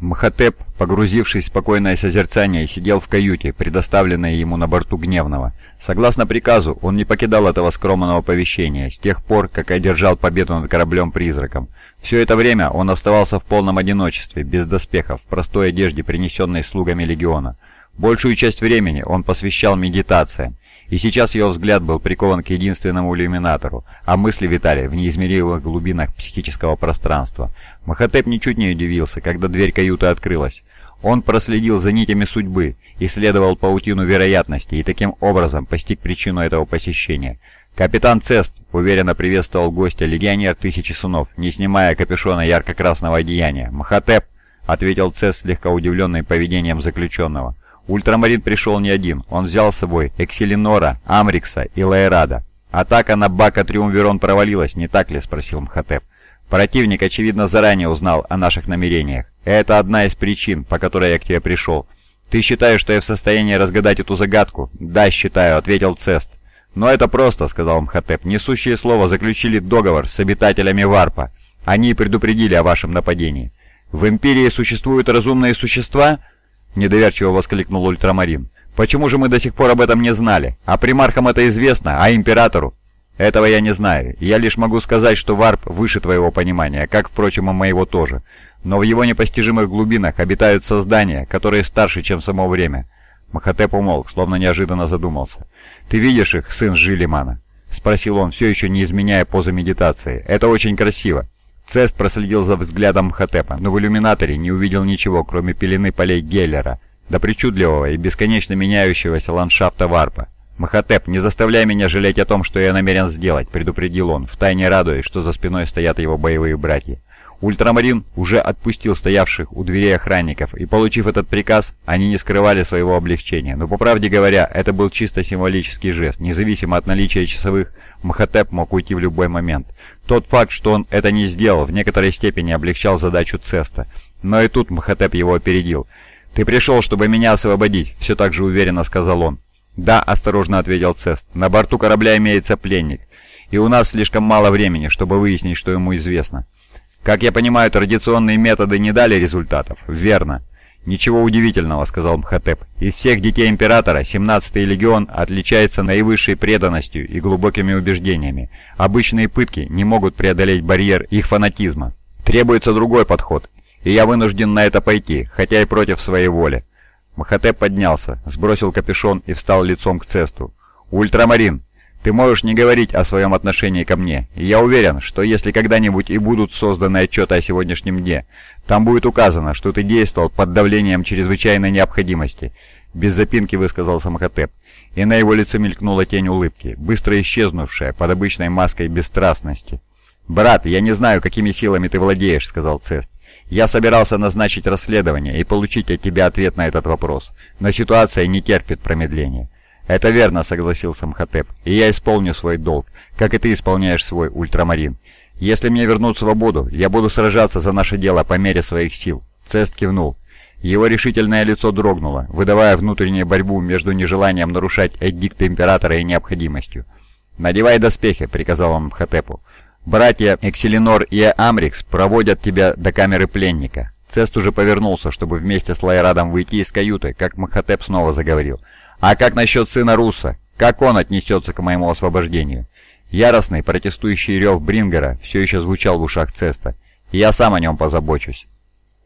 Мхотеп, погрузившись в спокойное созерцание, сидел в каюте, предоставленной ему на борту Гневного. Согласно приказу, он не покидал этого скромного помещения с тех пор, как одержал победу над кораблем-призраком. Все это время он оставался в полном одиночестве, без доспехов, в простой одежде, принесенной слугами легиона. Большую часть времени он посвящал медитациям, и сейчас его взгляд был прикован к единственному иллюминатору, а мысли витали в неизмеримых глубинах психического пространства. Махатеп ничуть не удивился, когда дверь каюты открылась. Он проследил за нитями судьбы, исследовал паутину вероятности и таким образом постиг причину этого посещения. «Капитан Цест!» — уверенно приветствовал гостя легионер Тысячи Сунов, не снимая капюшона ярко-красного одеяния. «Махатеп!» — ответил Цест, слегка удивленный поведением заключенного. Ультрамарин пришел не один, он взял с собой Экселинора, Амрикса и Лаэрада. «Атака на Бака Триумвирон провалилась, не так ли?» — спросил Мхотеп. «Противник, очевидно, заранее узнал о наших намерениях. Это одна из причин, по которой я к тебе пришел. Ты считаешь, что я в состоянии разгадать эту загадку?» «Да, считаю», — ответил Цест. «Но это просто», — сказал Мхотеп. «Несущие слова заключили договор с обитателями Варпа. Они предупредили о вашем нападении». «В Империи существуют разумные существа?» Недоверчиво воскликнул Ультрамарин. «Почему же мы до сих пор об этом не знали? А примархам это известно, а императору?» «Этого я не знаю. Я лишь могу сказать, что варп выше твоего понимания, как, впрочем, и моего тоже. Но в его непостижимых глубинах обитают создания, которые старше, чем само время». Махатеп умолк, словно неожиданно задумался. «Ты видишь их, сын Жилимана?» — спросил он, все еще не изменяя позы медитации. «Это очень красиво. Цест проследил за взглядом Мхотепа, но в иллюминаторе не увидел ничего, кроме пелены полей Геллера, до причудливого и бесконечно меняющегося ландшафта Варпа. «Махотеп, не заставляй меня жалеть о том, что я намерен сделать», — предупредил он, втайне радуясь, что за спиной стоят его боевые братья. Ультрамарин уже отпустил стоявших у дверей охранников, и, получив этот приказ, они не скрывали своего облегчения. Но, по правде говоря, это был чисто символический жест. Независимо от наличия часовых, Махотеп мог уйти в любой момент. Тот факт, что он это не сделал, в некоторой степени облегчал задачу Цеста. Но и тут Махотеп его опередил. «Ты пришел, чтобы меня освободить», — все так же уверенно сказал он. «Да», — осторожно ответил Цест, — «на борту корабля имеется пленник, и у нас слишком мало времени, чтобы выяснить, что ему известно». Как я понимаю, традиционные методы не дали результатов. Верно. «Ничего удивительного», — сказал Мхотеп. «Из всех детей Императора 17-й легион отличается наивысшей преданностью и глубокими убеждениями. Обычные пытки не могут преодолеть барьер их фанатизма. Требуется другой подход, и я вынужден на это пойти, хотя и против своей воли». Мхотеп поднялся, сбросил капюшон и встал лицом к цесту. «Ультрамарин, ты можешь не говорить о своем отношении ко мне, я уверен, что если когда-нибудь и будут созданы отчеты о сегодняшнем дне, там будет указано, что ты действовал под давлением чрезвычайной необходимости», — без запинки высказал Самхотеп, и на его лице мелькнула тень улыбки, быстро исчезнувшая под обычной маской бесстрастности. «Брат, я не знаю, какими силами ты владеешь», — сказал Цест. «Я собирался назначить расследование и получить от тебя ответ на этот вопрос, но ситуация не терпит промедления. «Это верно», — согласился Мхотеп, — «и я исполню свой долг, как и ты исполняешь свой ультрамарин. Если мне вернут свободу, я буду сражаться за наше дело по мере своих сил». Цест кивнул. Его решительное лицо дрогнуло, выдавая внутреннюю борьбу между нежеланием нарушать эдикты Императора и необходимостью. «Надевай доспехи», — приказал он Мхотепу. «Братья Экселинор и Амрикс проводят тебя до камеры пленника». Цест уже повернулся, чтобы вместе с Лайрадом выйти из каюты, как Мхотеп снова заговорил. А как насчет сына Руса? Как он отнесется к моему освобождению? Яростный протестующий рев Брингера все еще звучал в ушах Цеста. «Я сам о нем позабочусь».